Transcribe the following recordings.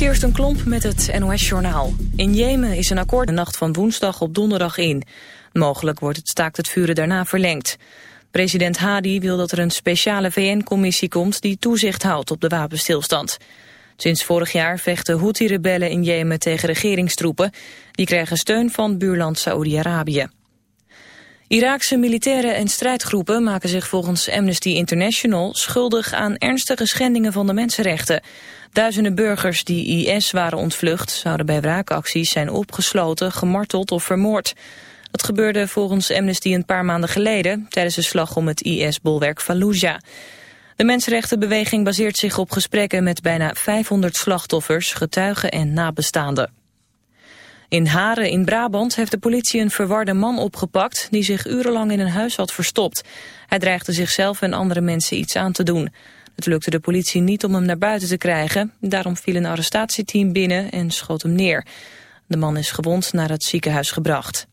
een Klomp met het NOS-journaal. In Jemen is een akkoord de nacht van woensdag op donderdag in. Mogelijk wordt het staakt het vuren daarna verlengd. President Hadi wil dat er een speciale VN-commissie komt... die toezicht houdt op de wapenstilstand. Sinds vorig jaar vechten Houthi-rebellen in Jemen tegen regeringstroepen. Die krijgen steun van buurland Saoedi-Arabië. Iraakse militairen en strijdgroepen maken zich volgens Amnesty International schuldig aan ernstige schendingen van de mensenrechten. Duizenden burgers die IS waren ontvlucht zouden bij wraakacties zijn opgesloten, gemarteld of vermoord. Dat gebeurde volgens Amnesty een paar maanden geleden tijdens de slag om het IS-bolwerk Fallujah. De mensenrechtenbeweging baseert zich op gesprekken met bijna 500 slachtoffers, getuigen en nabestaanden. In Haren in Brabant heeft de politie een verwarde man opgepakt... die zich urenlang in een huis had verstopt. Hij dreigde zichzelf en andere mensen iets aan te doen. Het lukte de politie niet om hem naar buiten te krijgen. Daarom viel een arrestatieteam binnen en schoot hem neer. De man is gewond naar het ziekenhuis gebracht.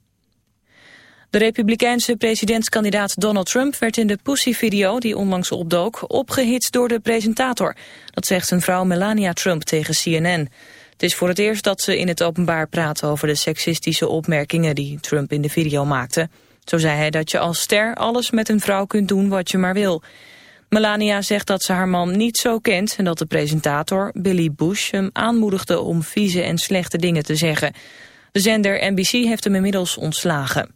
De republikeinse presidentskandidaat Donald Trump werd in de Pussy-video die onlangs opdook opgehitst door de presentator. Dat zegt zijn vrouw Melania Trump tegen CNN. Het is voor het eerst dat ze in het openbaar praat over de seksistische opmerkingen die Trump in de video maakte. Zo zei hij dat je als ster alles met een vrouw kunt doen wat je maar wil. Melania zegt dat ze haar man niet zo kent en dat de presentator, Billy Bush, hem aanmoedigde om vieze en slechte dingen te zeggen. De zender NBC heeft hem inmiddels ontslagen.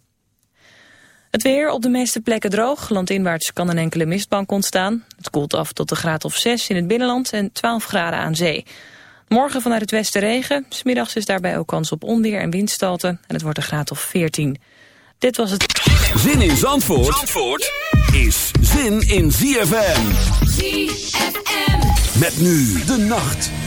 Het weer op de meeste plekken droog. Landinwaarts kan een enkele mistbank ontstaan. Het koelt af tot de graad of 6 in het binnenland en 12 graden aan zee. Morgen vanuit het westen regen. Smiddags is daarbij ook kans op onweer en windstalten. En het wordt een graad of 14. Dit was het... Zin in Zandvoort, Zandvoort is zin in ZFM. ZFM. Met nu de nacht.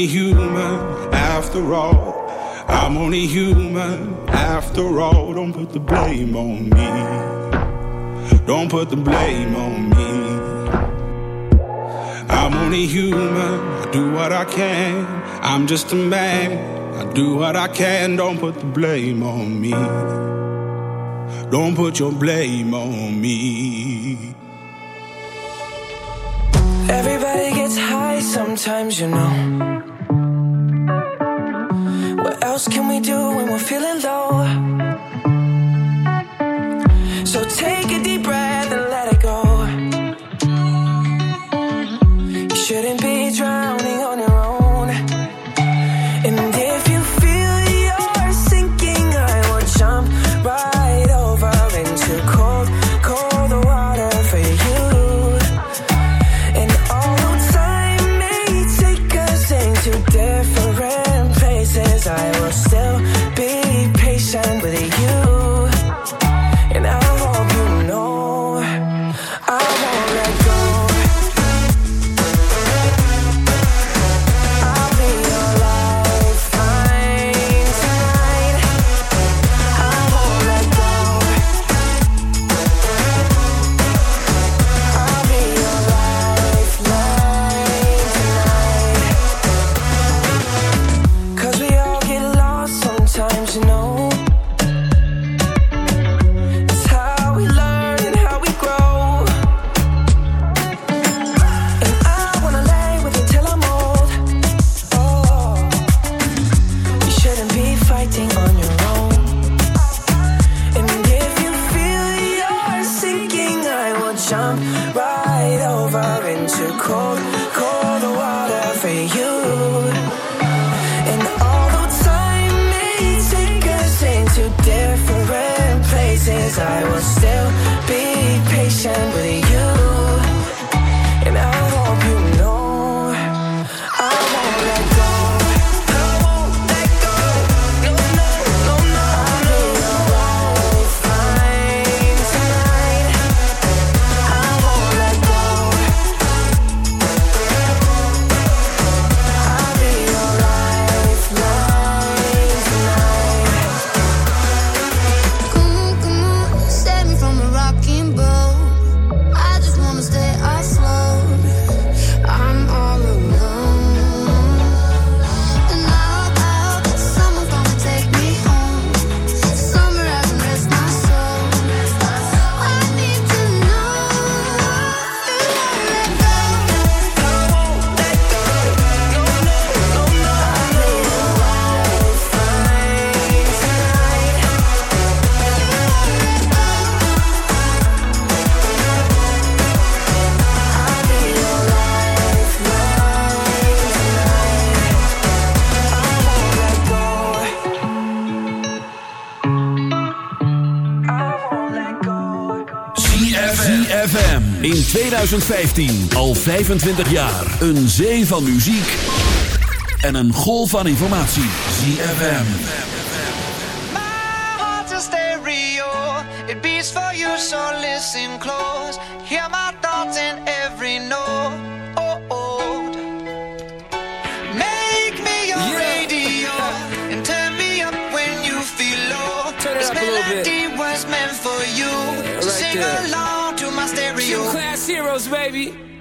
Only human after all. I'm only human after all. Don't put the blame on me. Don't put the blame on me. I'm only human. I do what I can. I'm just a man. I do what I can. Don't put the blame on me. Don't put your blame on me. Everybody gets high sometimes, you know. What else can we do when we're feeling low? So take a deep breath 2015, al 25 jaar. Een zee van muziek en een golf van informatie. ZFM. My heart's a stereo. It beats for you, so listen close. Hear my thoughts in every note. Heroes, baby.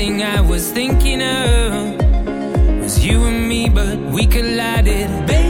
thing I was thinking of was you and me, but we collided, baby.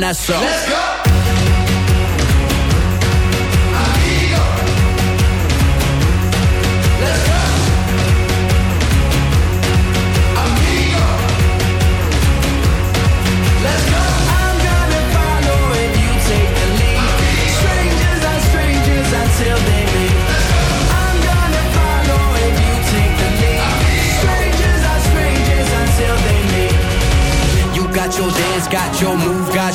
Let's go!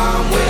time will